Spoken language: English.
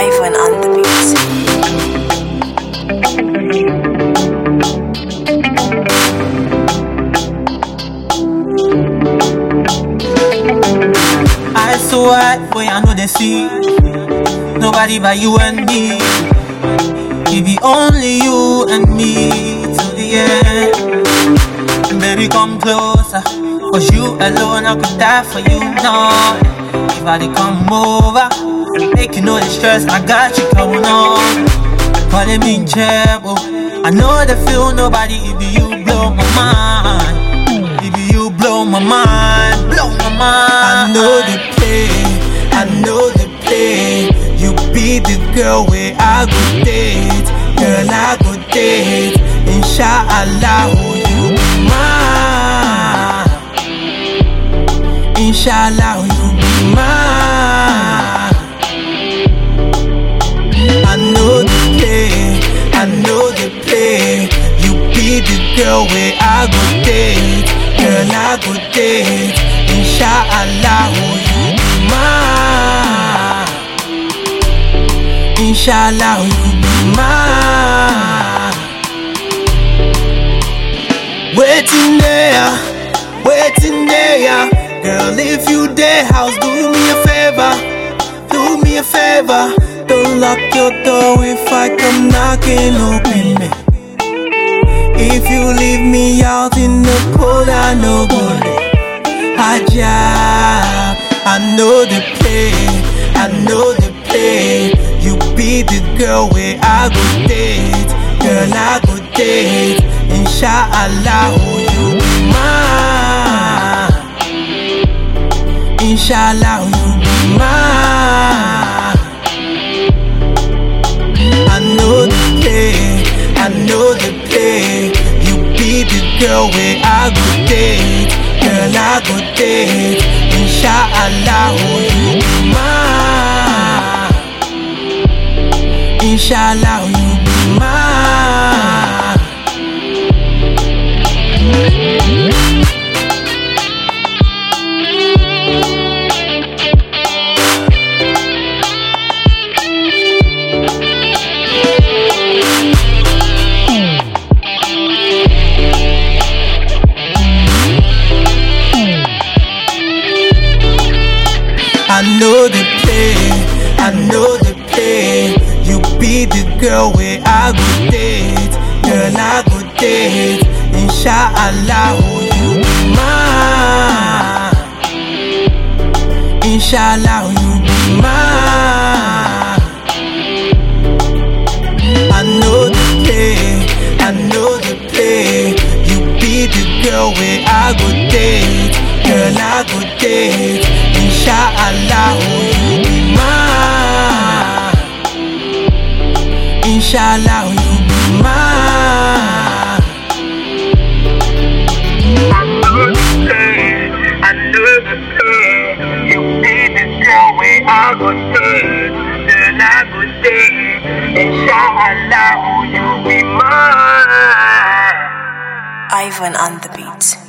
Ivan on the beat. I so hot, boy, I know they see. Nobody but you and me. It be only you and me till the end. Baby, come closer. Cause you alone, I could die for you now. If I come over, make you know the stress, I got you going on. Calling me trouble. Oh. I know the feel nobody, be you blow my mind. Be you blow my mind, blow my mind. I know the play, I know the play. You be the girl where I go date, girl I go date. Inshallah, oh, Inshallah, you be mine. I know the play, I know the play. You be the girl where I go date, girl I go date. Inshallah, you be mine. Inshallah, you be mine. Waiting there, waiting there. Girl, if you there, house, do me a favor. Do me a favor. Don't lock your door if I come knocking, open me. If you leave me out in the cold, I know go Aja, I know the play, I know the play. You be the girl where I go date, girl I go date. Inshallah, you be mine. Inshallah, oh, you be mine. I know the play, I know the play. You be the girl where I go date, girl I go date. Inshallah, oh you be mine. Inshallah, oh, you girl where I go date, girl I go date. Inshallah, oh you be mine. Inshallah, oh, you be mine. I know the play, I know the play. You be the girl where I go date, girl I go date. Inshallah, Oh, you the pain. You girl where I stay. Then I. Inshallah, will you be mine? Ivan on the beat.